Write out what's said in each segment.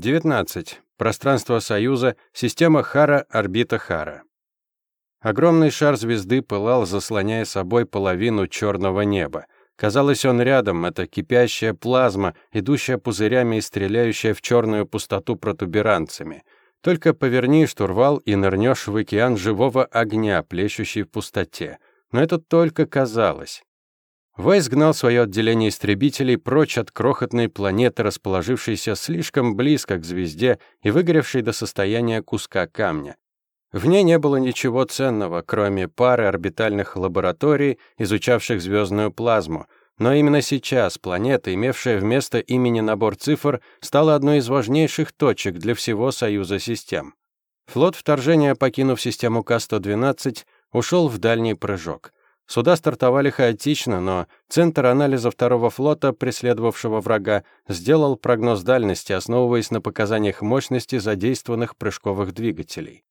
19. Пространство Союза, система Хара, орбита Хара. Огромный шар звезды пылал, заслоняя собой половину черного неба. Казалось, он рядом, это кипящая плазма, идущая пузырями и стреляющая в черную пустоту протуберанцами. Только поверни штурвал и нырнешь в океан живого огня, плещущий в пустоте. Но это только казалось. Вайс гнал свое отделение истребителей прочь от крохотной планеты, расположившейся слишком близко к звезде и выгоревшей до состояния куска камня. В ней не было ничего ценного, кроме пары орбитальных лабораторий, изучавших звездную плазму. Но именно сейчас планета, имевшая вместо имени набор цифр, стала одной из важнейших точек для всего Союза систем. Флот вторжения, покинув систему К-112, ушел в дальний прыжок. Суда стартовали хаотично, но Центр анализа второго флота, преследовавшего врага, сделал прогноз дальности, основываясь на показаниях мощности задействованных прыжковых двигателей.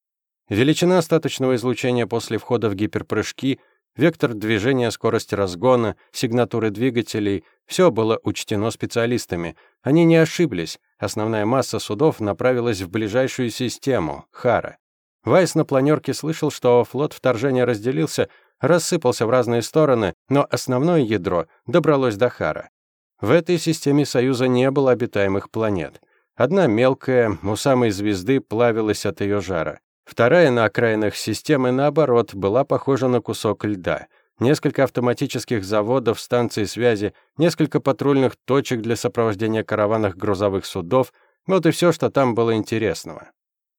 Величина остаточного излучения после входа в гиперпрыжки, вектор движения, скорость разгона, сигнатуры двигателей — все было учтено специалистами. Они не ошиблись, основная масса судов направилась в ближайшую систему — Хара. Вайс на планерке слышал, что флот вторжения разделился — рассыпался в разные стороны, но основное ядро добралось до Хара. В этой системе Союза не было обитаемых планет. Одна мелкая, у самой звезды, плавилась от ее жара. Вторая на окраинах системы, наоборот, была похожа на кусок льда. Несколько автоматических заводов, станций связи, несколько патрульных точек для сопровождения караванных грузовых судов — вот и все, что там было интересного.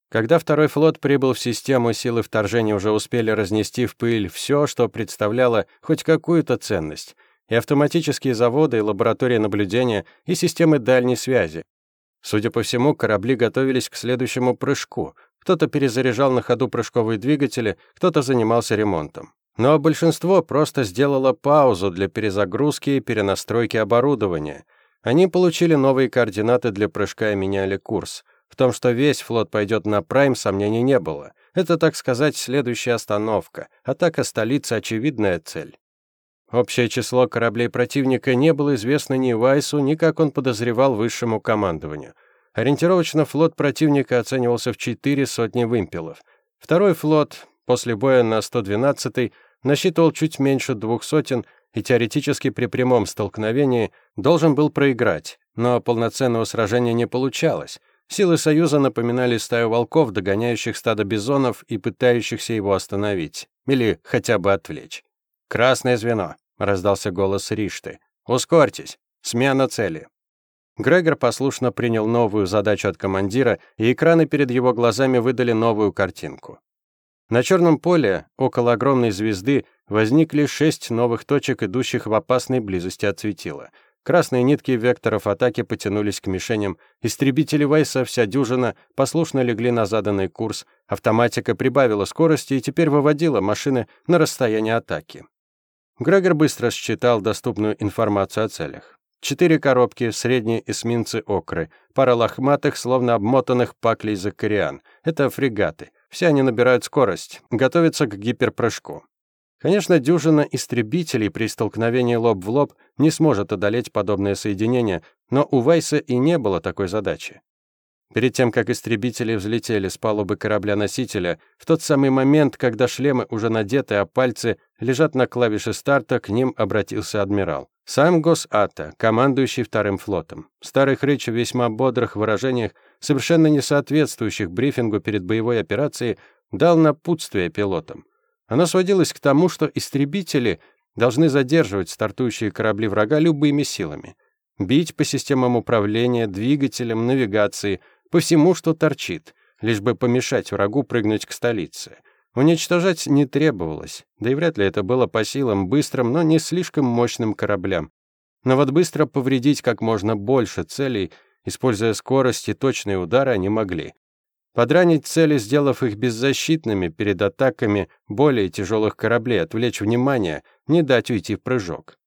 Когда второй флот прибыл в систему, силы вторжения уже успели разнести в пыль все, что представляло хоть какую-то ценность. И автоматические заводы, и лаборатории наблюдения, и системы дальней связи. Судя по всему, корабли готовились к следующему прыжку. Кто-то перезаряжал на ходу прыжковые двигатели, кто-то занимался ремонтом. Но большинство просто сделало паузу для перезагрузки и перенастройки оборудования. Они получили новые координаты для прыжка и меняли курс — в том, что весь флот пойдет на Прайм, сомнений не было. Это, так сказать, следующая остановка. Атака столицы — очевидная цель. Общее число кораблей противника не было известно ни Вайсу, ни, как он подозревал, высшему командованию. Ориентировочно флот противника оценивался в четыре сотни вымпелов. Второй флот, после боя на 112-й, насчитывал чуть меньше двух сотен и теоретически при прямом столкновении должен был проиграть, но полноценного сражения не получалось. Силы Союза напоминали стаю волков, догоняющих стадо бизонов и пытающихся его остановить. Или хотя бы отвлечь. «Красное звено», — раздался голос Ришты. «Ускорьтесь. Смена цели». Грегор послушно принял новую задачу от командира, и экраны перед его глазами выдали новую картинку. На черном поле, около огромной звезды, возникли шесть новых точек, идущих в опасной близости от светила — Красные нитки векторов атаки потянулись к мишеням, истребители Вайса, вся дюжина, послушно легли на заданный курс, автоматика прибавила скорости и теперь выводила машины на расстояние атаки. Грегор быстро считал доступную информацию о целях. Четыре коробки, средние эсминцы «Окры», пара лохматых, словно обмотанных паклей «Закариан». Это фрегаты. Все они набирают скорость, готовятся к гиперпрыжку. Конечно, дюжина истребителей при столкновении лоб в лоб не сможет одолеть подобное соединение, но у Вайса и не было такой задачи. Перед тем, как истребители взлетели с палубы корабля-носителя, в тот самый момент, когда шлемы уже надеты, а пальцы лежат на клавише старта, к ним обратился адмирал. Сам Гос-Ата, командующий вторым флотом. Старый хрыч в весьма бодрых выражениях, совершенно не соответствующих брифингу перед боевой операцией, дал напутствие пилотам. Оно сводилось к тому, что истребители должны задерживать стартующие корабли врага любыми силами. Бить по системам управления, двигателям, навигации, по всему, что торчит, лишь бы помешать врагу прыгнуть к столице. Уничтожать не требовалось, да и вряд ли это было по силам быстрым, но не слишком мощным кораблям. Но вот быстро повредить как можно больше целей, используя скорость и точные удары, они могли. Подранить цели, сделав их беззащитными перед атаками более тяжелых кораблей, отвлечь внимание, не дать уйти в прыжок.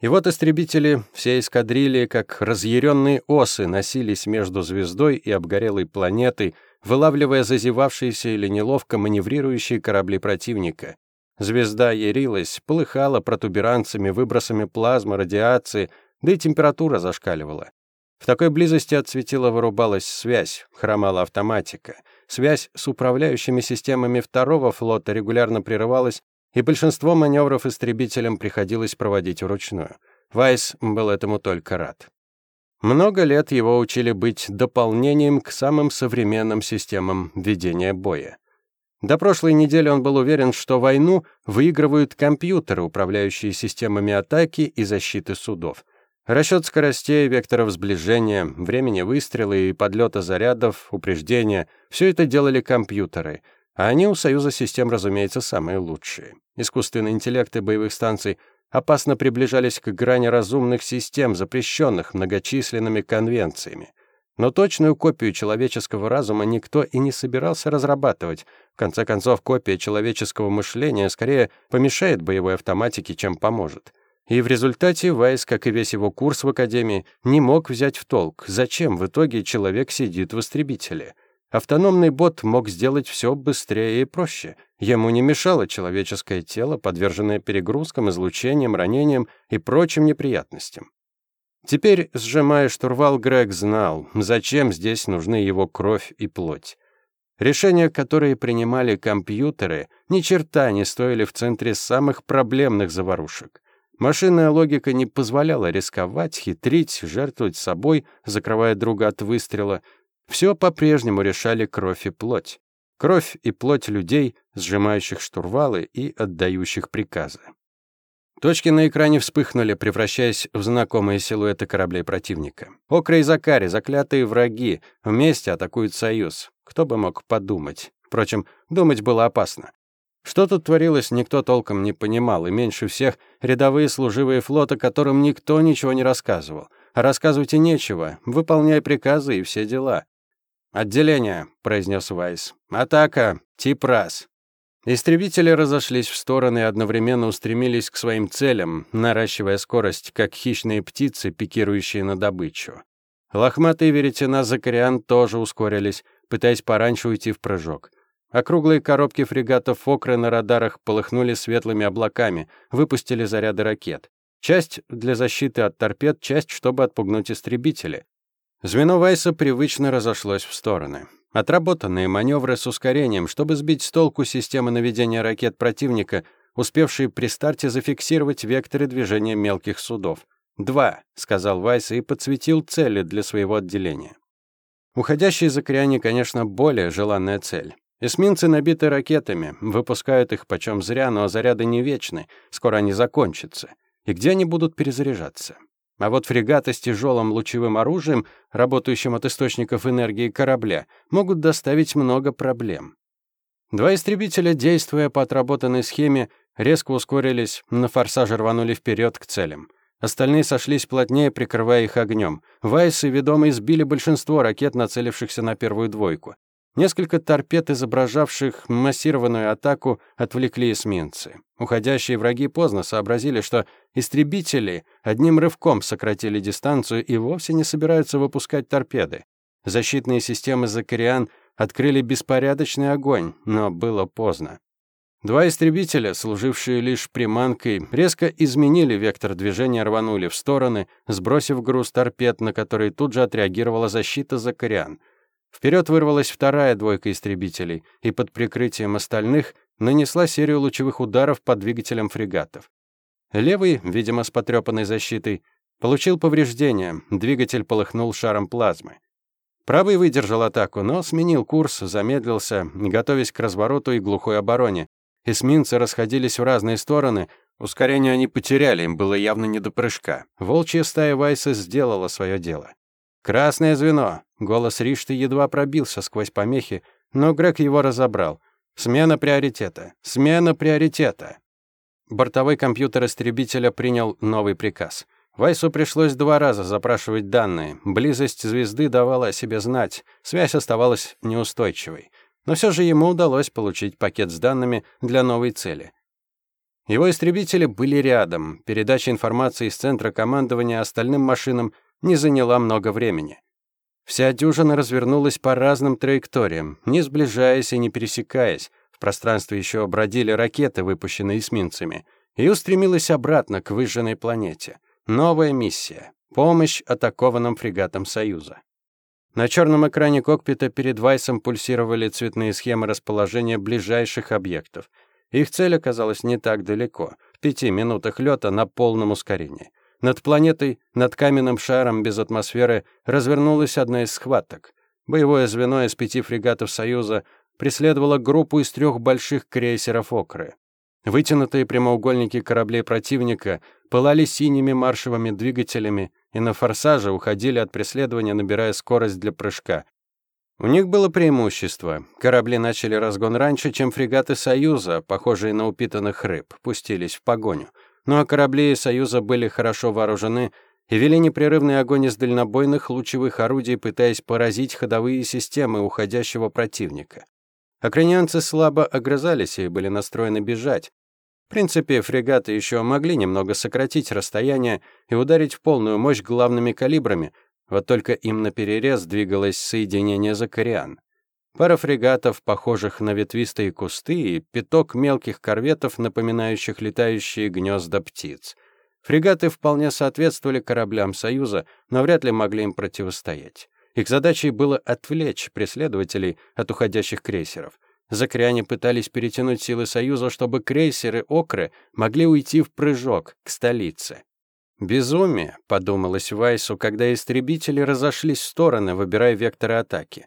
И вот истребители всей эскадрильи, как разъяренные осы, носились между звездой и обгорелой планетой, вылавливая зазевавшиеся или неловко маневрирующие корабли противника. Звезда ярилась, полыхала протуберанцами, выбросами плазмы, радиации, да и температура зашкаливала. В такой близости от светила вырубалась связь, хромала автоматика. Связь с управляющими системами второго флота регулярно прерывалась, и большинство маневров истребителям приходилось проводить вручную. Вайс был этому только рад. Много лет его учили быть дополнением к самым современным системам ведения боя. До прошлой недели он был уверен, что войну выигрывают компьютеры, управляющие системами атаки и защиты судов. Расчет скоростей, векторов сближения, времени выстрела и подлета зарядов, упреждения — все это делали компьютеры, а они у Союза систем, разумеется, самые лучшие. Искусственные интеллекты боевых станций опасно приближались к грани разумных систем, запрещенных многочисленными конвенциями. Но точную копию человеческого разума никто и не собирался разрабатывать. В конце концов, копия человеческого мышления скорее помешает боевой автоматике, чем поможет. И в результате Вайс, как и весь его курс в Академии, не мог взять в толк, зачем в итоге человек сидит в истребителе. Автономный бот мог сделать все быстрее и проще. Ему не мешало человеческое тело, подверженное перегрузкам, излучениям, ранениям и прочим неприятностям. Теперь, сжимая штурвал, Грег знал, зачем здесь нужны его кровь и плоть. Решения, которые принимали компьютеры, ни черта не стоили в центре самых проблемных заварушек. Машинная логика не позволяла рисковать, хитрить, жертвовать собой, закрывая друга от выстрела. Все по-прежнему решали кровь и плоть. Кровь и плоть людей, сжимающих штурвалы и отдающих приказы. Точки на экране вспыхнули, превращаясь в знакомые силуэты кораблей противника. Окра и Закари, заклятые враги, вместе атакуют Союз. Кто бы мог подумать. Впрочем, думать было опасно. Что тут творилось, никто толком не понимал, и меньше всех рядовые служивые флота, которым никто ничего не рассказывал. А рассказывать и нечего, выполняй приказы и все дела. «Отделение», — произнес Вайс. «Атака. Тип раз». Истребители разошлись в стороны и одновременно устремились к своим целям, наращивая скорость, как хищные птицы, пикирующие на добычу. Лохматые веретена Закариан тоже ускорились, пытаясь пораньше уйти в прыжок. Округлые коробки фрегатов Фокры на радарах полыхнули светлыми облаками, выпустили заряды ракет. Часть для защиты от торпед, часть, чтобы отпугнуть истребители. Звено Вайса привычно разошлось в стороны. Отработанные маневры с ускорением, чтобы сбить с толку системы наведения ракет противника, успевшие при старте зафиксировать векторы движения мелких судов. «Два», — сказал Вайс и подсветил цели для своего отделения. Уходящие закряне, конечно, более желанная цель. Эсминцы набиты ракетами, выпускают их почем зря, но заряды не вечны, скоро они закончатся. И где они будут перезаряжаться? А вот фрегаты с тяжелым лучевым оружием, работающим от источников энергии корабля, могут доставить много проблем. Два истребителя, действуя по отработанной схеме, резко ускорились, на форсаже рванули вперед к целям. Остальные сошлись плотнее, прикрывая их огнем. Вайсы, ведомые, сбили большинство ракет, нацелившихся на первую двойку. Несколько торпед, изображавших массированную атаку, отвлекли эсминцы. Уходящие враги поздно сообразили, что истребители одним рывком сократили дистанцию и вовсе не собираются выпускать торпеды. Защитные системы «Закариан» открыли беспорядочный огонь, но было поздно. Два истребителя, служившие лишь приманкой, резко изменили вектор движения, рванули в стороны, сбросив груз торпед, на который тут же отреагировала защита «Закариан». Вперед вырвалась вторая двойка истребителей и под прикрытием остальных нанесла серию лучевых ударов по двигателям фрегатов. Левый, видимо, с потрепанной защитой, получил повреждения, двигатель полыхнул шаром плазмы. Правый выдержал атаку, но сменил курс, замедлился, готовясь к развороту и глухой обороне. Эсминцы расходились в разные стороны, ускорение они потеряли, им было явно не до прыжка. Волчья стая Вайса сделала свое дело. «Красное звено!» Голос Ришты едва пробился сквозь помехи, но Грег его разобрал. «Смена приоритета! Смена приоритета!» Бортовой компьютер истребителя принял новый приказ. Вайсу пришлось два раза запрашивать данные. Близость звезды давала о себе знать, связь оставалась неустойчивой. Но все же ему удалось получить пакет с данными для новой цели. Его истребители были рядом. Передача информации из центра командования остальным машинам не заняла много времени. Вся дюжина развернулась по разным траекториям, не сближаясь и не пересекаясь. В пространстве еще бродили ракеты, выпущенные эсминцами, и устремилась обратно к выжженной планете. Новая миссия. Помощь атакованным фрегатам Союза. На черном экране кокпита перед Вайсом пульсировали цветные схемы расположения ближайших объектов. Их цель оказалась не так далеко, в пяти минутах лета на полном ускорении. Над планетой, над каменным шаром без атмосферы, развернулась одна из схваток. Боевое звено из пяти фрегатов Союза преследовало группу из трех больших крейсеров «Окры». Вытянутые прямоугольники кораблей противника пылали синими маршевыми двигателями, и на форсаже уходили от преследования, набирая скорость для прыжка. У них было преимущество. Корабли начали разгон раньше, чем фрегаты Союза, похожие на упитанных рыб, пустились в погоню. Ну а корабли Союза были хорошо вооружены и вели непрерывный огонь из дальнобойных лучевых орудий, пытаясь поразить ходовые системы уходящего противника. Окренянцы слабо огрызались и были настроены бежать, в принципе, фрегаты еще могли немного сократить расстояние и ударить в полную мощь главными калибрами, вот только им наперерез двигалось соединение «Закариан». Пара фрегатов, похожих на ветвистые кусты, и пяток мелких корветов, напоминающих летающие гнезда птиц. Фрегаты вполне соответствовали кораблям Союза, но вряд ли могли им противостоять. Их задачей было отвлечь преследователей от уходящих крейсеров. Закряне пытались перетянуть силы Союза, чтобы крейсеры Окры могли уйти в прыжок к столице. «Безумие», — подумалось Вайсу, когда истребители разошлись в стороны, выбирая векторы атаки.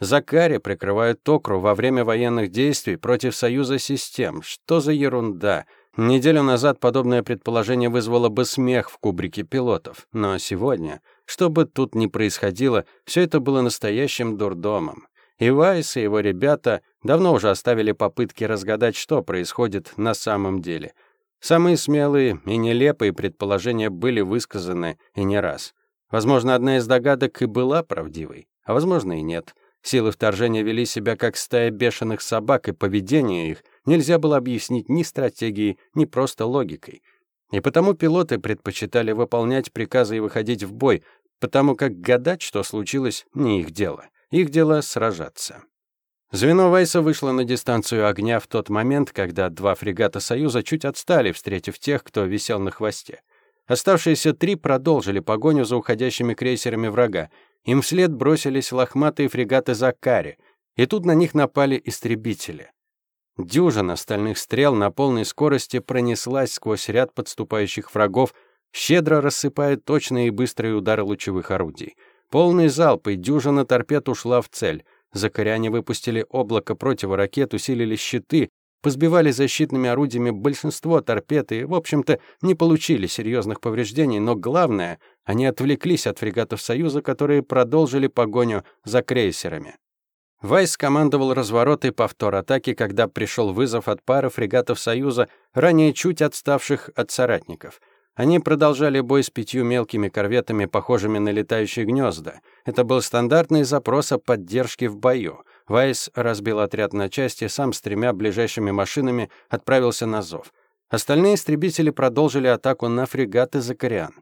Закари прикрывают Окру во время военных действий против Союза систем. Что за ерунда? Неделю назад подобное предположение вызвало бы смех в кубрике пилотов. Но сегодня, что бы тут ни происходило, все это было настоящим дурдомом. И Вайс, и его ребята давно уже оставили попытки разгадать, что происходит на самом деле. Самые смелые и нелепые предположения были высказаны и не раз. Возможно, одна из догадок и была правдивой, а возможно и нет. Силы вторжения вели себя как стая бешеных собак, и поведение их нельзя было объяснить ни стратегией, ни просто логикой. И потому пилоты предпочитали выполнять приказы и выходить в бой, потому как гадать, что случилось, не их дело. Их дело сражаться. Звено Вайса вышло на дистанцию огня в тот момент, когда два фрегата Союза чуть отстали, встретив тех, кто висел на хвосте. Оставшиеся три продолжили погоню за уходящими крейсерами врага. Им вслед бросились лохматые фрегаты Закари, и тут на них напали истребители. Дюжина стальных стрел на полной скорости пронеслась сквозь ряд подступающих врагов, щедро рассыпая точные и быстрые удары лучевых орудий. Полный залп и дюжина торпед ушла в цель. Закоряне выпустили облако противоракет, усилили щиты, позбивали защитными орудиями большинство торпед и, в общем-то, не получили серьезных повреждений, но главное, они отвлеклись от фрегатов Союза, которые продолжили погоню за крейсерами. Вайс командовал разворот и повтор атаки, когда пришел вызов от пары фрегатов Союза, ранее чуть отставших от соратников — они продолжали бой с пятью мелкими корветами, похожими на летающие гнезда. Это был стандартный запрос о поддержке в бою. Вайс разбил отряд на части, сам с тремя ближайшими машинами отправился на зов. Остальные истребители продолжили атаку на фрегаты «Закариан».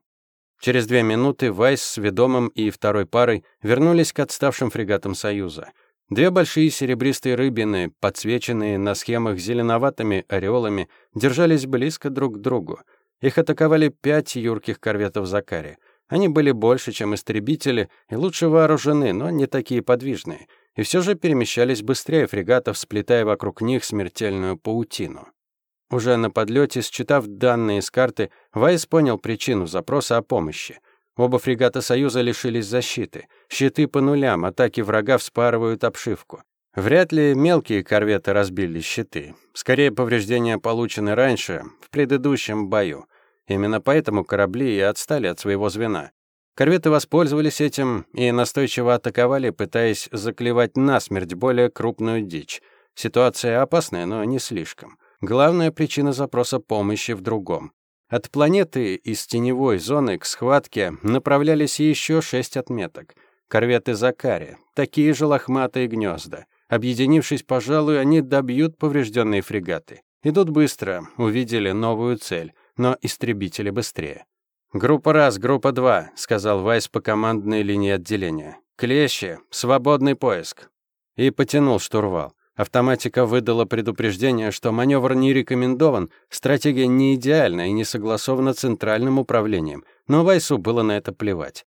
Через две минуты Вайс с ведомым и второй парой вернулись к отставшим фрегатам Союза. Две большие серебристые рыбины, подсвеченные на схемах зеленоватыми ореолами, держались близко друг к другу. Их атаковали пять юрких корветов Закари. Они были больше, чем истребители, и лучше вооружены, но не такие подвижные. И все же перемещались быстрее фрегатов, сплетая вокруг них смертельную паутину. Уже на подлете, считав данные с карты, Вайс понял причину запроса о помощи. Оба фрегата Союза лишились защиты. Щиты по нулям, атаки врага вспарывают обшивку. Вряд ли мелкие корветы разбили щиты. Скорее, повреждения получены раньше, в предыдущем бою. Именно поэтому корабли и отстали от своего звена. Корветы воспользовались этим и настойчиво атаковали, пытаясь заклевать насмерть более крупную дичь. Ситуация опасная, но не слишком. Главная причина запроса помощи в другом. От планеты из теневой зоны к схватке направлялись еще шесть отметок. Корветы Закари, такие же лохматые гнезда. Объединившись, пожалуй, они добьют поврежденные фрегаты. Идут быстро, увидели новую цель но истребители быстрее. «Группа раз, группа два», — сказал Вайс по командной линии отделения. «Клещи, свободный поиск». И потянул штурвал. Автоматика выдала предупреждение, что маневр не рекомендован, стратегия не идеальна и не согласована центральным управлением. но Вайсу было на это плевать.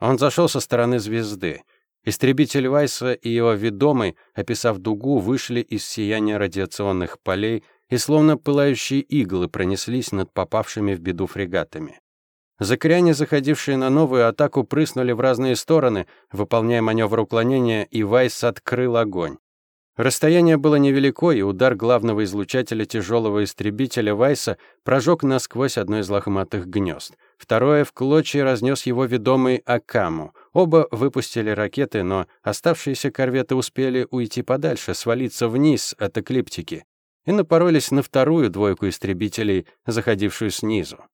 Он зашел со стороны звезды. Истребитель Вайса и его ведомый, описав дугу, вышли из сияния радиационных полей и словно пылающие иглы пронеслись над попавшими в беду фрегатами. Закряне, заходившие на новую атаку, прыснули в разные стороны, выполняя маневр уклонения, и Вайс открыл огонь. Расстояние было невелико, и удар главного излучателя тяжелого истребителя Вайса прожег насквозь одно из лохматых гнезд. Второе в клочья разнес его ведомый Акаму. Оба выпустили ракеты, но оставшиеся корветы успели уйти подальше, свалиться вниз от эклиптики, и напоролись на вторую двойку истребителей, заходившую снизу.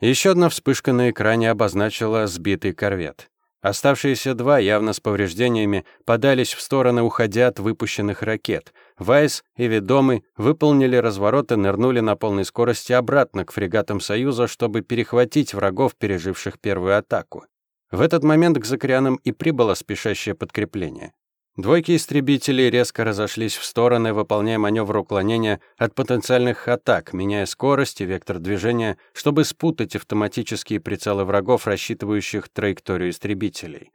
Еще одна вспышка на экране обозначила сбитый корвет. Оставшиеся два, явно с повреждениями, подались в стороны, уходя от выпущенных ракет. Вайс и Ведомый выполнили разворот и нырнули на полной скорости обратно к фрегатам Союза, чтобы перехватить врагов, переживших первую атаку. В этот момент к Закрианам и прибыло спешащее подкрепление. Двойки истребителей резко разошлись в стороны, выполняя маневр уклонения от потенциальных атак, меняя скорость и вектор движения, чтобы спутать автоматические прицелы врагов, рассчитывающих траекторию истребителей.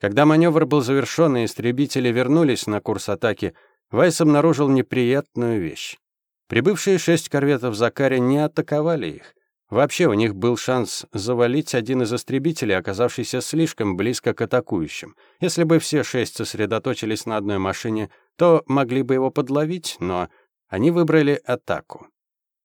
Когда маневр был завершен и истребители вернулись на курс атаки, Вайс обнаружил неприятную вещь. Прибывшие шесть корветов Закари не атаковали их. Вообще у них был шанс завалить один из истребителей, оказавшийся слишком близко к атакующим. Если бы все шесть сосредоточились на одной машине, то могли бы его подловить, но они выбрали атаку.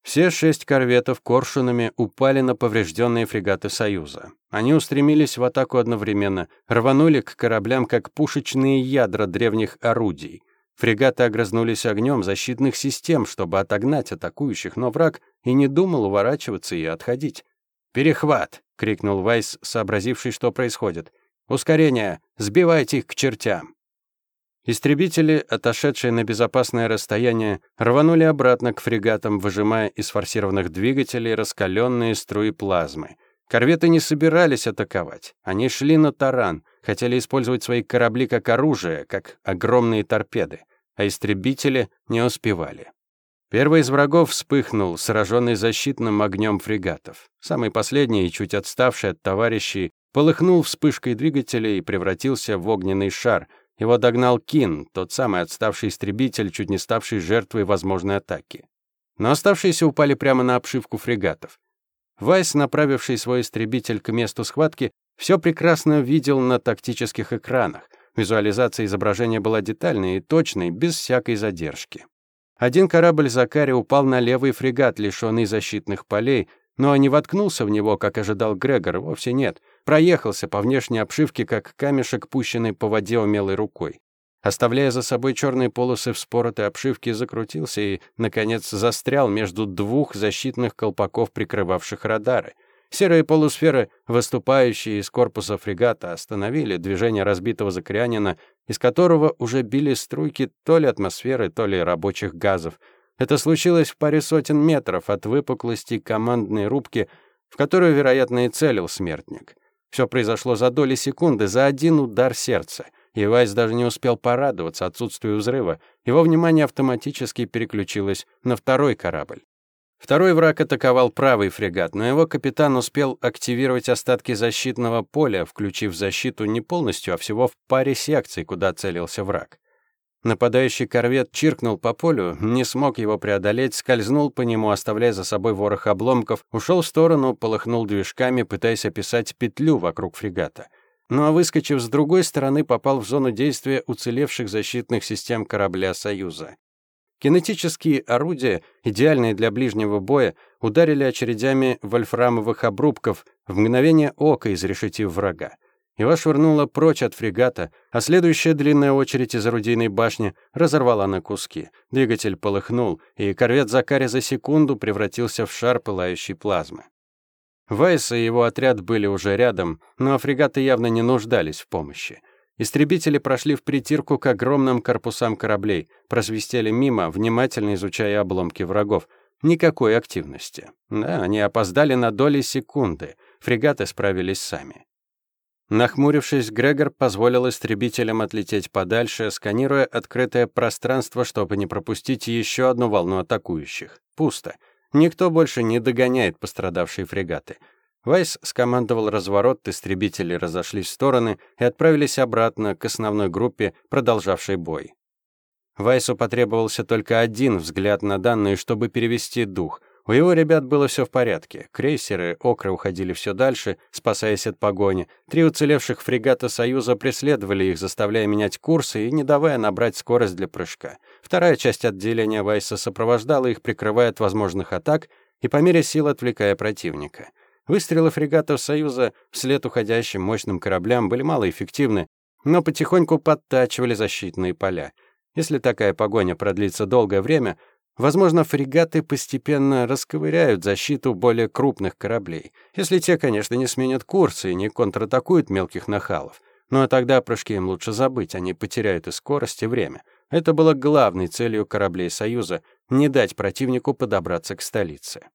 Все шесть корветов коршунами упали на поврежденные фрегаты Союза. Они устремились в атаку одновременно, рванули к кораблям, как пушечные ядра древних орудий. Фрегаты огрызнулись огнем защитных систем, чтобы отогнать атакующих, но враг и не думал уворачиваться и отходить. «Перехват!» — крикнул Вайс, сообразивший, что происходит. «Ускорение! Сбивайте их к чертям!» Истребители, отошедшие на безопасное расстояние, рванули обратно к фрегатам, выжимая из форсированных двигателей раскаленные струи плазмы. Корветы не собирались атаковать. Они шли на таран, хотели использовать свои корабли как оружие, как огромные торпеды, а истребители не успевали. Первый из врагов вспыхнул, сраженный защитным огнем фрегатов. Самый последний, чуть отставший от товарищей, полыхнул вспышкой двигателя и превратился в огненный шар. Его догнал Кин, тот самый отставший истребитель, чуть не ставший жертвой возможной атаки. Но оставшиеся упали прямо на обшивку фрегатов. Вайс, направивший свой истребитель к месту схватки, все прекрасно видел на тактических экранах. Визуализация изображения была детальной и точной, без всякой задержки. Один корабль Закари упал на левый фрегат, лишенный защитных полей, но не воткнулся в него, как ожидал Грегор, вовсе нет. Проехался по внешней обшивке, как камешек, пущенный по воде умелой рукой. Оставляя за собой черные полосы вспоротой обшивки, закрутился и, наконец, застрял между двух защитных колпаков, прикрывавших радары. Серые полусферы, выступающие из корпуса фрегата, остановили движение разбитого закрянина, из которого уже били струйки то ли атмосферы, то ли рабочих газов. Это случилось в паре сотен метров от выпуклости командной рубки, в которую, вероятно, и целил смертник. Все произошло за доли секунды, за один удар сердца. И Вайс даже не успел порадоваться отсутствию взрыва. Его внимание автоматически переключилось на второй корабль. Второй враг атаковал правый фрегат, но его капитан успел активировать остатки защитного поля, включив защиту не полностью, а всего в паре секций, куда целился враг. Нападающий корвет чиркнул по полю, не смог его преодолеть, скользнул по нему, оставляя за собой ворох обломков, ушел в сторону, полыхнул движками, пытаясь описать петлю вокруг фрегата. Ну а выскочив с другой стороны, попал в зону действия уцелевших защитных систем корабля «Союза». Кинетические орудия, идеальные для ближнего боя, ударили очередями вольфрамовых обрубков, в мгновение ока изрешетив врага. Его швырнуло прочь от фрегата, а следующая длинная очередь из орудийной башни разорвала на куски. Двигатель полыхнул, и корвет Закари за секунду превратился в шар пылающей плазмы. Вайс и его отряд были уже рядом, но фрегаты явно не нуждались в помощи. Истребители прошли в притирку к огромным корпусам кораблей, просвистели мимо, внимательно изучая обломки врагов. Никакой активности. Да, они опоздали на доли секунды. Фрегаты справились сами. Нахмурившись, Грегор позволил истребителям отлететь подальше, сканируя открытое пространство, чтобы не пропустить еще одну волну атакующих. Пусто. Никто больше не догоняет пострадавшие фрегаты. Вайс скомандовал разворот, истребители разошлись в стороны и отправились обратно к основной группе, продолжавшей бой. Вайсу потребовался только один взгляд на данные, чтобы перевести дух. У его ребят было все в порядке. Крейсеры «Окры» уходили все дальше, спасаясь от погони. Три уцелевших фрегата «Союза» преследовали их, заставляя менять курсы и не давая набрать скорость для прыжка. Вторая часть отделения Вайса сопровождала их, прикрывая от возможных атак и по мере сил отвлекая противника. Выстрелы фрегатов «Союза» вслед уходящим мощным кораблям были малоэффективны, но потихоньку подтачивали защитные поля. Если такая погоня продлится долгое время, возможно, фрегаты постепенно расковыряют защиту более крупных кораблей, если те, конечно, не сменят курс и не контратакуют мелких нахалов. Ну а тогда прыжки им лучше забыть, они потеряют и скорость, и время. Это было главной целью кораблей Союза — не дать противнику подобраться к столице.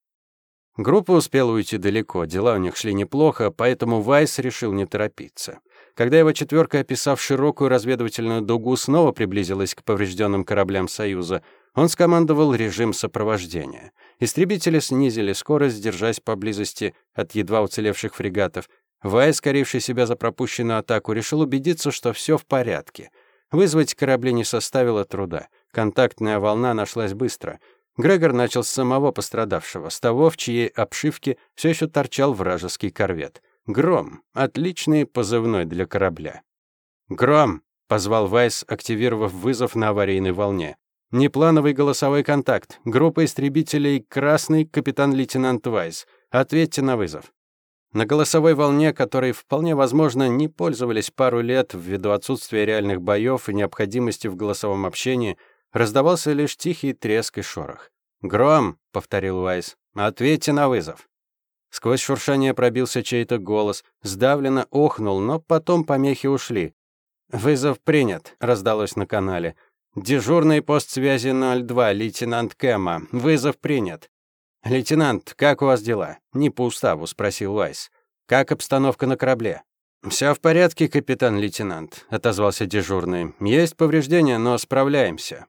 Группа успела уйти далеко, дела у них шли неплохо, поэтому Вайс решил не торопиться. Когда его четверка, описав широкую разведывательную дугу, снова приблизилась к поврежденным кораблям Союза, он скомандовал режим сопровождения. Истребители снизили скорость, держась поблизости от едва уцелевших фрегатов. Вайс, коривший себя за пропущенную атаку, решил убедиться, что все в порядке. Вызвать корабли не составило труда. Контактная волна нашлась быстро — Грегор начал с самого пострадавшего, с того, в чьей обшивке все еще торчал вражеский корвет. «Гром» — отличный позывной для корабля. «Гром!» — позвал Вайс, активировав вызов на аварийной волне. «Неплановый голосовой контакт. Группа истребителей «Красный», капитан-лейтенант Вайс. Ответьте на вызов». На голосовой волне, которой вполне возможно не пользовались пару лет ввиду отсутствия реальных боев и необходимости в голосовом общении, Раздавался лишь тихий треск и шорох. «Гром!» — повторил Уайс. «Ответьте на вызов!» Сквозь шуршание пробился чей-то голос, сдавленно охнул, но потом помехи ушли. «Вызов принят», — раздалось на канале. «Дежурный пост связи 02, лейтенант Кэма. Вызов принят». «Лейтенант, как у вас дела?» «Не по уставу», — спросил Уайс. «Как обстановка на корабле?» «Все в порядке, капитан-лейтенант», — отозвался дежурный. «Есть повреждения, но справляемся.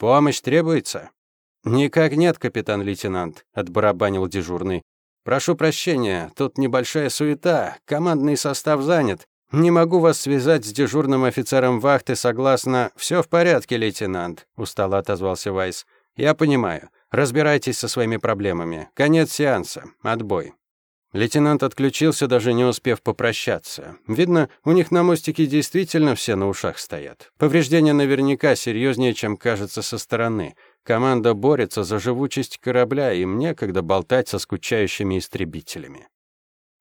«Помощь требуется?» «Никак нет, капитан-лейтенант», — отбарабанил дежурный. «Прошу прощения, тут небольшая суета, командный состав занят. Не могу вас связать с дежурным офицером вахты согласно «Все в порядке, лейтенант», — устало отозвался Вайс. «Я понимаю. Разбирайтесь со своими проблемами. Конец сеанса. Отбой». Лейтенант отключился, даже не успев попрощаться. Видно, у них на мостике действительно все на ушах стоят. Повреждения наверняка серьезнее, чем кажется со стороны. Команда борется за живучесть корабля, им некогда болтать со скучающими истребителями.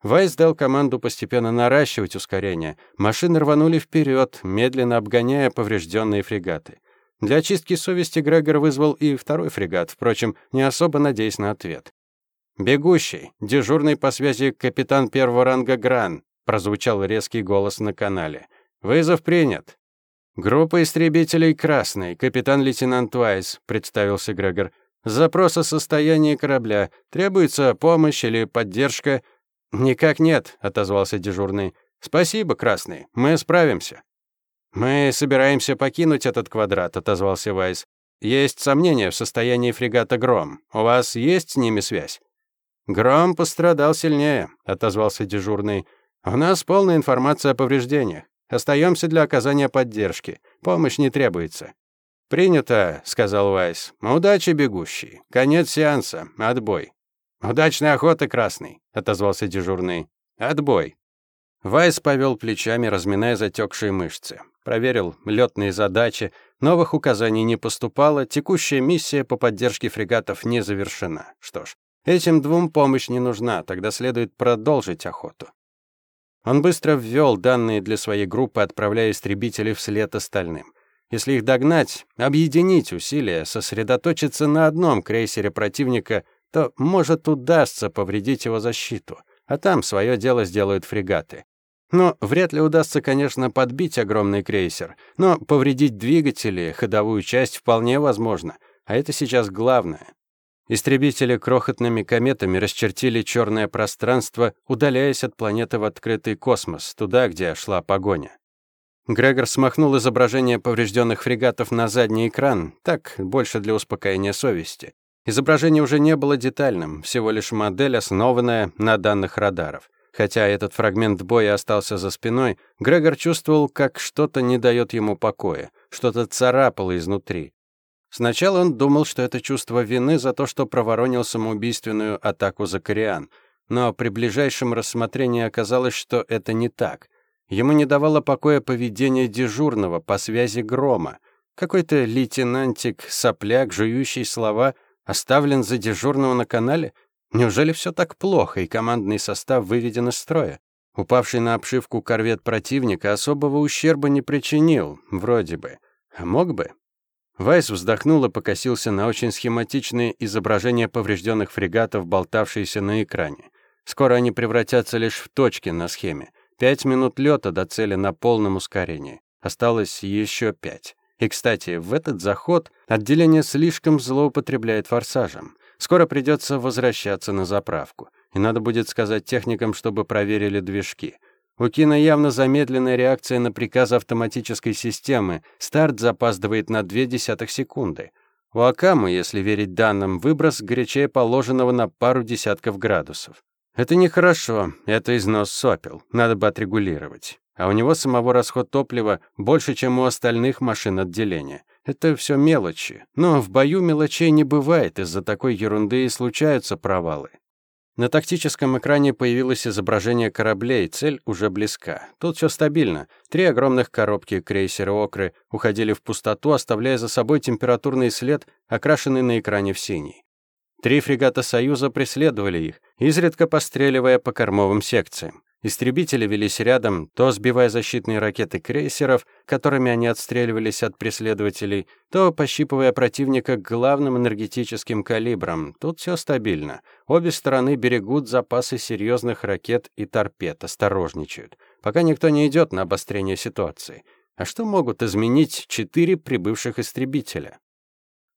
Вайс дал команду постепенно наращивать ускорение. Машины рванули вперед, медленно обгоняя поврежденные фрегаты. Для очистки совести Грегор вызвал и второй фрегат, впрочем, не особо надеясь на ответ. «Бегущий, дежурный по связи капитан первого ранга Гран», прозвучал резкий голос на канале. «Вызов принят». «Группа истребителей «Красный», капитан-лейтенант Вайс», представился Грегор. «Запрос о состоянии корабля. Требуется помощь или поддержка?» «Никак нет», — отозвался дежурный. «Спасибо, Красный, мы справимся». «Мы собираемся покинуть этот квадрат», — отозвался Вайс. «Есть сомнения в состоянии фрегата «Гром». У вас есть с ними связь?» «Гром пострадал сильнее», — отозвался дежурный. «У нас полная информация о повреждениях. Остаемся для оказания поддержки. Помощь не требуется». «Принято», — сказал Вайс. «Удачи, бегущий. Конец сеанса. Отбой». «Удачной охоты, Красный», — отозвался дежурный. «Отбой». Вайс повел плечами, разминая затекшие мышцы. Проверил летные задачи. Новых указаний не поступало. Текущая миссия по поддержке фрегатов не завершена. Что ж, Этим двум помощь не нужна, тогда следует продолжить охоту. Он быстро ввел данные для своей группы, отправляя истребителей вслед остальным. Если их догнать, объединить усилия, сосредоточиться на одном крейсере противника, то, может, удастся повредить его защиту, а там свое дело сделают фрегаты. Но вряд ли удастся, конечно, подбить огромный крейсер, но повредить двигатели, ходовую часть вполне возможно, а это сейчас главное. Истребители крохотными кометами расчертили черное пространство, удаляясь от планеты в открытый космос, туда, где шла погоня. Грегор смахнул изображение поврежденных фрегатов на задний экран, так, больше для успокоения совести. Изображение уже не было детальным, всего лишь модель, основанная на данных радаров. Хотя этот фрагмент боя остался за спиной, Грегор чувствовал, как что-то не дает ему покоя, что-то царапало изнутри. Сначала он думал, что это чувство вины за то, что проворонил самоубийственную атаку Закариан, но при ближайшем рассмотрении оказалось, что это не так. Ему не давало покоя поведение дежурного по связи Грома. Какой-то лейтенантик, сопляк, жующий слова, оставлен за дежурного на канале? Неужели все так плохо, и командный состав выведен из строя? Упавший на обшивку корвет противника особого ущерба не причинил, вроде бы. А мог бы? Вайс вздохнул и покосился на очень схематичные изображения поврежденных фрегатов, болтавшиеся на экране. Скоро они превратятся лишь в точки на схеме. Пять минут лета до цели на полном ускорении. Осталось еще пять. И, кстати, в этот заход отделение слишком злоупотребляет форсажем. Скоро придется возвращаться на заправку. И надо будет сказать техникам, чтобы проверили движки. У Кина явно замедленная реакция на приказ автоматической системы. Старт запаздывает на две десятых секунды. У Акамы, если верить данным, выброс горячее положенного на пару десятков градусов. Это нехорошо, это износ сопел, надо бы отрегулировать. А у него самого расход топлива больше, чем у остальных машин отделения. Это все мелочи. Но в бою мелочей не бывает, из-за такой ерунды и случаются провалы. На тактическом экране появилось изображение кораблей, цель уже близка. Тут все стабильно. Три огромных коробки крейсера «Окры» уходили в пустоту, оставляя за собой температурный след, окрашенный на экране в синий. Три фрегата «Союза» преследовали их, изредка постреливая по кормовым секциям. Истребители велись рядом, то сбивая защитные ракеты крейсеров, которыми они отстреливались от преследователей, то пощипывая противника главным энергетическим калибрам. Тут все стабильно. Обе стороны берегут запасы серьезных ракет и торпед, осторожничают, пока никто не идет на обострение ситуации. А что могут изменить четыре прибывших истребителя?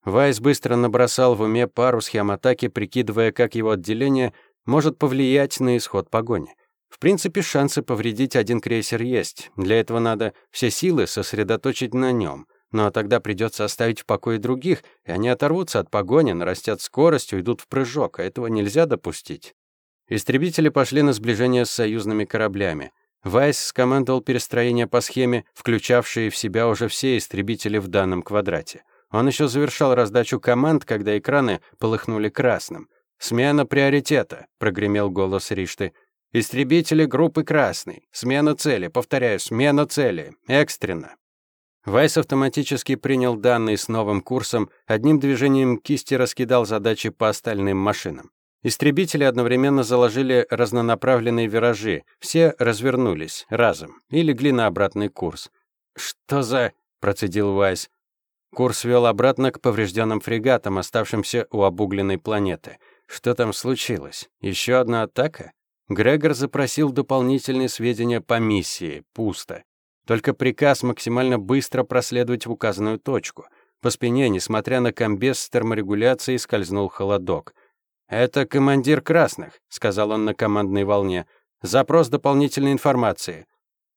Вайс быстро набросал в уме пару схем атаки, прикидывая, как его отделение может повлиять на исход погони. В принципе, шансы повредить один крейсер есть. Для этого надо все силы сосредоточить на нем. Но тогда придется оставить в покое других, и они оторвутся от погони, нарастят скорость, уйдут в прыжок, а этого нельзя допустить. Истребители пошли на сближение с союзными кораблями. Вайс скомандовал перестроение по схеме, включавшей в себя уже все истребители в данном квадрате. Он еще завершал раздачу команд, когда экраны полыхнули красным. «Смена приоритета», — прогремел голос Ришты. Истребители группы «Красный». Смена цели. Повторяю, смена цели. Экстренно. Вайс автоматически принял данные с новым курсом, одним движением кисти раскидал задачи по остальным машинам. Истребители одновременно заложили разнонаправленные виражи, все развернулись разом и легли на обратный курс. «Что за...» — процедил Вайс. Курс вел обратно к поврежденным фрегатам, оставшимся у обугленной планеты. Что там случилось? Еще одна атака? Грегор запросил дополнительные сведения по миссии. Пусто. Только приказ максимально быстро проследовать в указанную точку. По спине, несмотря на комбез с терморегуляцией, скользнул холодок. «Это командир красных», — сказал он на командной волне. «Запрос дополнительной информации».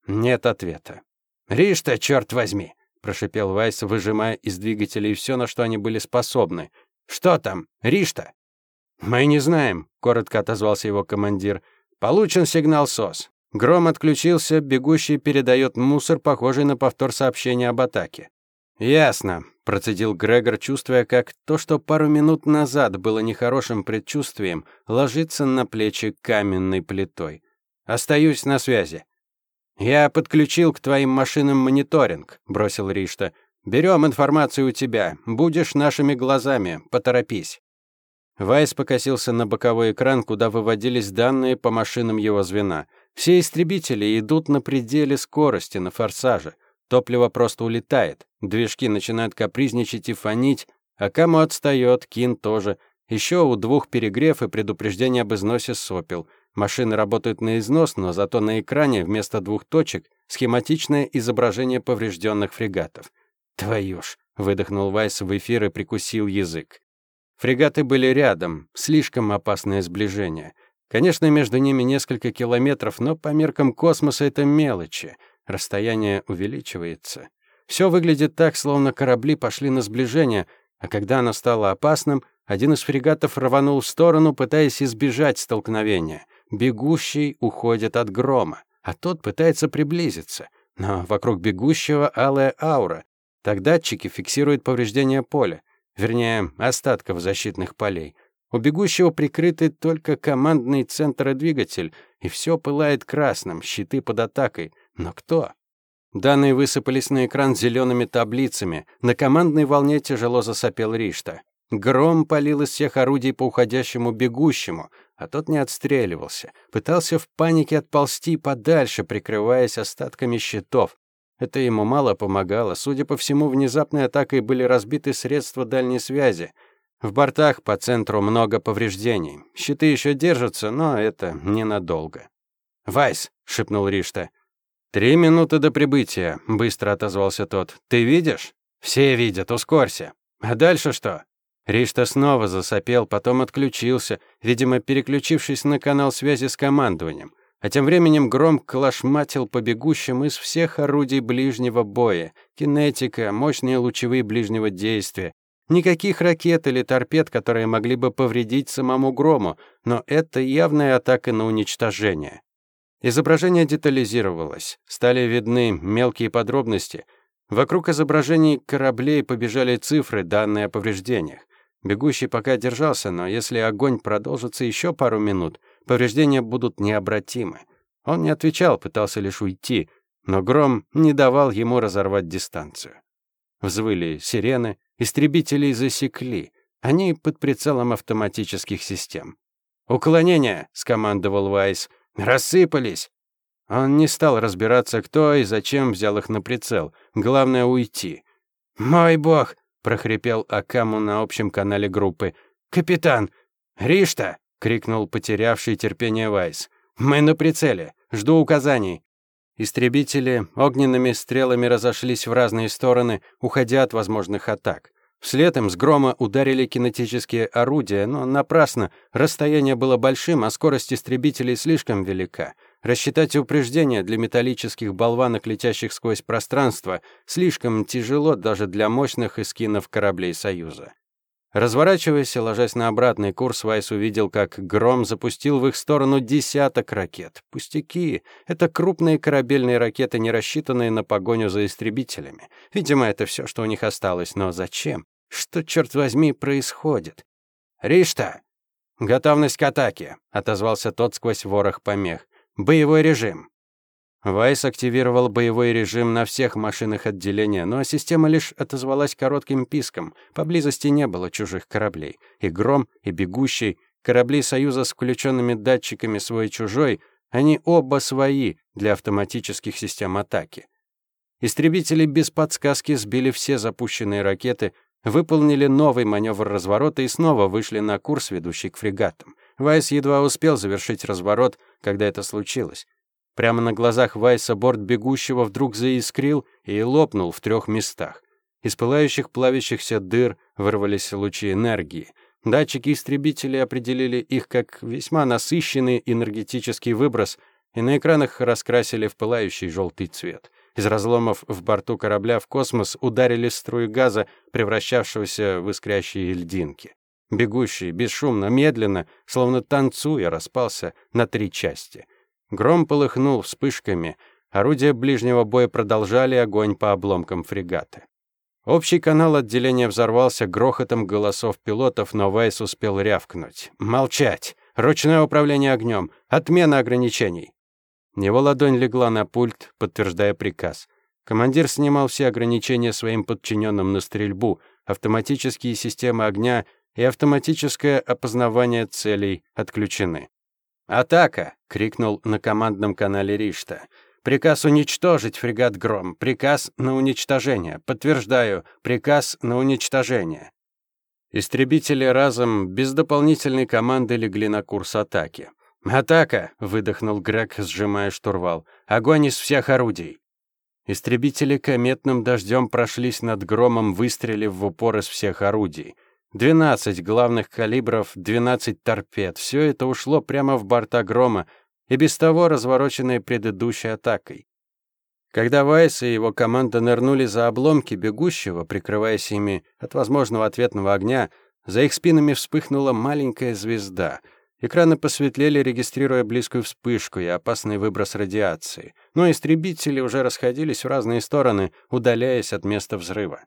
Нет ответа. «Ришта, черт возьми!» — прошипел Вайс, выжимая из двигателей все, на что они были способны. «Что там? Ришта?» «Мы не знаем», — коротко отозвался его командир. Получен сигнал СОС. Гром отключился, бегущий передает мусор, похожий на повтор сообщения об атаке. «Ясно», — процедил Грегор, чувствуя, как то, что пару минут назад было нехорошим предчувствием, ложится на плечи каменной плитой. «Остаюсь на связи». «Я подключил к твоим машинам мониторинг», — бросил Ришта. «Берем информацию у тебя. Будешь нашими глазами. Поторопись». Вайс покосился на боковой экран, куда выводились данные по машинам его звена. Все истребители идут на пределе скорости, на форсаже. Топливо просто улетает. Движки начинают капризничать и фонить. А кому отстает, Кин тоже. Еще у двух перегрев и предупреждение об износе сопел. Машины работают на износ, но зато на экране вместо двух точек схематичное изображение поврежденных фрегатов. «Твою ж!» — выдохнул Вайс в эфир и прикусил язык. Фрегаты были рядом, слишком опасное сближение. Конечно, между ними несколько километров, но по меркам космоса это мелочи. Расстояние увеличивается. Все выглядит так, словно корабли пошли на сближение, а когда оно стало опасным, Один из фрегатов рванул в сторону, пытаясь избежать столкновения. Бегущий уходит от грома, а тот пытается приблизиться. Но вокруг бегущего алая аура. Так датчики фиксируют повреждения поля, вернее, остатков защитных полей. У бегущего прикрыты только командный центр и двигатель, и все пылает красным, щиты под атакой. Но кто? Данные высыпались на экран зелеными таблицами. На командной волне тяжело засопел Ришта. Гром палил из всех орудий по уходящему бегущему, а тот не отстреливался. Пытался в панике отползти подальше, прикрываясь остатками щитов. Это ему мало помогало. Судя по всему, внезапной атакой были разбиты средства дальней связи. В бортах по центру много повреждений. Щиты еще держатся, но это ненадолго. «Вайс!» — шепнул Ришта. «Три минуты до прибытия», — быстро отозвался тот. «Ты видишь?» «Все видят, ускорься». «А дальше что?» Ришта снова засопел, потом отключился, видимо, переключившись на канал связи с командованием. А тем временем гром клашматил по бегущим из всех орудий ближнего боя. Кинетика, мощные лучевые ближнего действия. Никаких ракет или торпед, которые могли бы повредить самому грому, но это явная атака на уничтожение. Изображение детализировалось, стали видны мелкие подробности. Вокруг изображений кораблей побежали цифры, данные о повреждениях. Бегущий пока держался, но если огонь продолжится еще пару минут, повреждения будут необратимы. Он не отвечал, пытался лишь уйти, но гром не давал ему разорвать дистанцию. Взвыли сирены, истребителей засекли. Они под прицелом автоматических систем. «Уклонение!» — скомандовал Вайс. «Рассыпались!» Он не стал разбираться, кто и зачем взял их на прицел. Главное — уйти. «Мой бог!» прохрипел Акаму на общем канале группы. «Капитан! Ришта!» — крикнул потерявший терпение Вайс. «Мы на прицеле. Жду указаний». Истребители огненными стрелами разошлись в разные стороны, уходя от возможных атак. Вслед им с грома ударили кинетические орудия, но напрасно. Расстояние было большим, а скорость истребителей слишком велика. Рассчитать упреждения для металлических болванок, летящих сквозь пространство, слишком тяжело даже для мощных эскинов кораблей Союза. Разворачиваясь и ложась на обратный курс, Вайс увидел, как Гром запустил в их сторону десяток ракет. Пустяки. Это крупные корабельные ракеты, не рассчитанные на погоню за истребителями. Видимо, это все, что у них осталось. Но зачем? Что, черт возьми, происходит? «Ришта!» «Готовность к атаке», — отозвался тот сквозь ворох помех. Боевой режим. Вайс активировал боевой режим на всех машинах отделения, но система лишь отозвалась коротким писком. Поблизости не было чужих кораблей. И Гром, и Бегущий, корабли Союза с включенными датчиками свой-чужой, они оба свои для автоматических систем атаки. Истребители без подсказки сбили все запущенные ракеты, выполнили новый маневр разворота и снова вышли на курс, ведущий к фрегатам. Вайс едва успел завершить разворот, когда это случилось. Прямо на глазах Вайса борт бегущего вдруг заискрил и лопнул в трех местах. Из пылающих плавящихся дыр вырвались лучи энергии. Датчики истребителей определили их как весьма насыщенный энергетический выброс и на экранах раскрасили в пылающий желтый цвет. Из разломов в борту корабля в космос ударили струи газа, превращавшегося в искрящие льдинки. Бегущий, бесшумно, медленно, словно танцуя, распался на три части. Гром полыхнул вспышками, орудия ближнего боя продолжали огонь по обломкам фрегата. Общий канал отделения взорвался грохотом голосов пилотов, но Вайс успел рявкнуть. «Молчать! Ручное управление огнем! Отмена ограничений!» Его ладонь легла на пульт, подтверждая приказ. Командир снимал все ограничения своим подчиненным на стрельбу, автоматические системы огня и автоматическое опознавание целей отключены. «Атака!» — крикнул на командном канале Ришта. «Приказ уничтожить фрегат «Гром». Приказ на уничтожение. Подтверждаю, приказ на уничтожение». Истребители разом, без дополнительной команды, легли на курс атаки. «Атака!» — выдохнул Грег, сжимая штурвал. «Огонь из всех орудий!» Истребители кометным дождем прошлись над громом, выстрелив в упор из всех орудий. 12 главных калибров, 12 торпед. Все это ушло прямо в борта грома, и без того развороченные предыдущей атакой. Когда Вайс и его команда нырнули за обломки бегущего, прикрываясь ими от возможного ответного огня, За их спинами вспыхнула маленькая звезда. Экраны посветлели, регистрируя близкую вспышку и опасный выброс радиации. Но истребители уже расходились в разные стороны, удаляясь от места взрыва.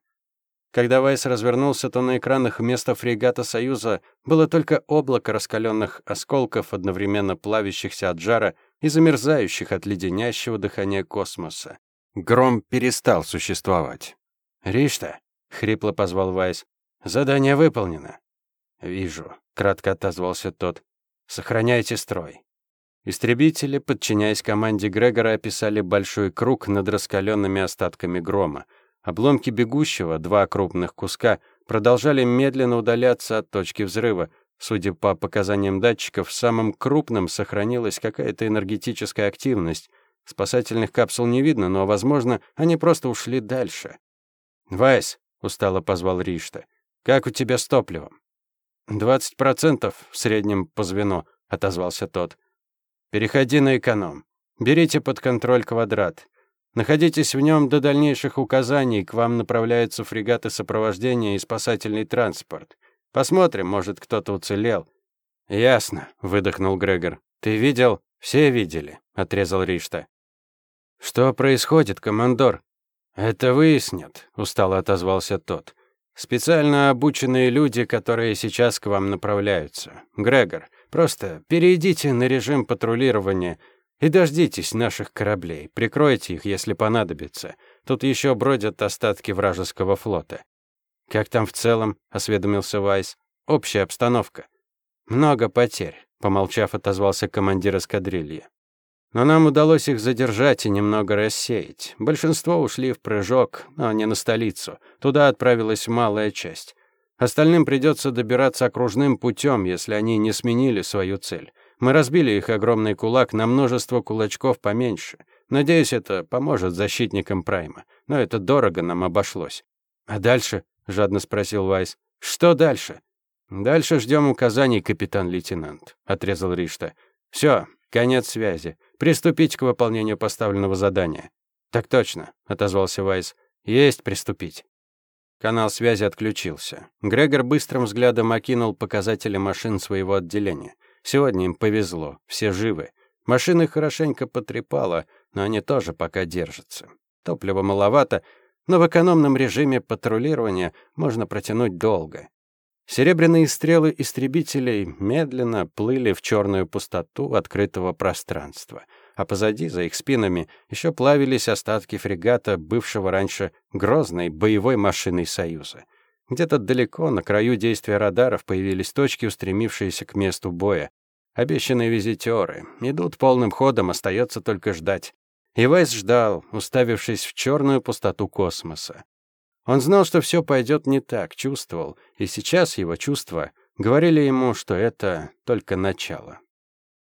Когда Вайс развернулся, то на экранах вместо фрегата «Союза» было только облако раскаленных осколков, одновременно плавящихся от жара и замерзающих от леденящего дыхания космоса. Гром перестал существовать. «Ришта?» — хрипло позвал Вайс. «Задание выполнено». «Вижу», — кратко отозвался тот. «Сохраняйте строй». Истребители, подчиняясь команде Грегора, описали большой круг над раскаленными остатками грома. Обломки бегущего, два крупных куска, продолжали медленно удаляться от точки взрыва. Судя по показаниям датчиков, самым крупным сохранилась какая-то энергетическая активность. Спасательных капсул не видно, но, возможно, они просто ушли дальше. «Вайс», — устало позвал Ришта, — «как у тебя с топливом?» «Двадцать процентов в среднем по звену», — отозвался тот. «Переходи на эконом. Берите под контроль квадрат. Находитесь в нем до дальнейших указаний, к вам направляются фрегаты сопровождения и спасательный транспорт. Посмотрим, может, кто-то уцелел». «Ясно», — выдохнул Грегор. «Ты видел?» «Все видели», — отрезал Ришта. «Что происходит, командор?» «Это выяснят», — устало отозвался тот. «Специально обученные люди, которые сейчас к вам направляются. Грегор, просто перейдите на режим патрулирования и дождитесь наших кораблей. Прикройте их, если понадобится. Тут еще бродят остатки вражеского флота». «Как там в целом?» — осведомился Вайс. «Общая обстановка». «Много потерь», — помолчав, отозвался командир эскадрильи. Но нам удалось их задержать и немного рассеять. Большинство ушли в прыжок, но не на столицу. Туда отправилась малая часть. Остальным придется добираться окружным путем, если они не сменили свою цель. Мы разбили их огромный кулак на множество кулачков поменьше. Надеюсь, это поможет защитникам Прайма. Но это дорого нам обошлось. «А дальше?» — жадно спросил Вайс. «Что дальше?» «Дальше ждем указаний, капитан-лейтенант», — отрезал Ришта. «Все, конец связи. Приступить к выполнению поставленного задания. Так точно, отозвался Вайс. Есть приступить. Канал связи отключился. Грегор быстрым взглядом окинул показатели машин своего отделения. Сегодня им повезло, все живы. Машины хорошенько потрепало, но они тоже пока держатся. Топлива маловато, но в экономном режиме патрулирования можно протянуть долго. Серебряные стрелы истребителей медленно плыли в черную пустоту открытого пространства, а позади, за их спинами, еще плавились остатки фрегата, бывшего раньше грозной боевой машиной Союза. Где-то далеко, на краю действия радаров, появились точки, устремившиеся к месту боя. Обещанные визитеры. Идут полным ходом, остается только ждать. И Вайс ждал, уставившись в черную пустоту космоса. Он знал, что все пойдет не так, чувствовал, и сейчас его чувства говорили ему, что это только начало.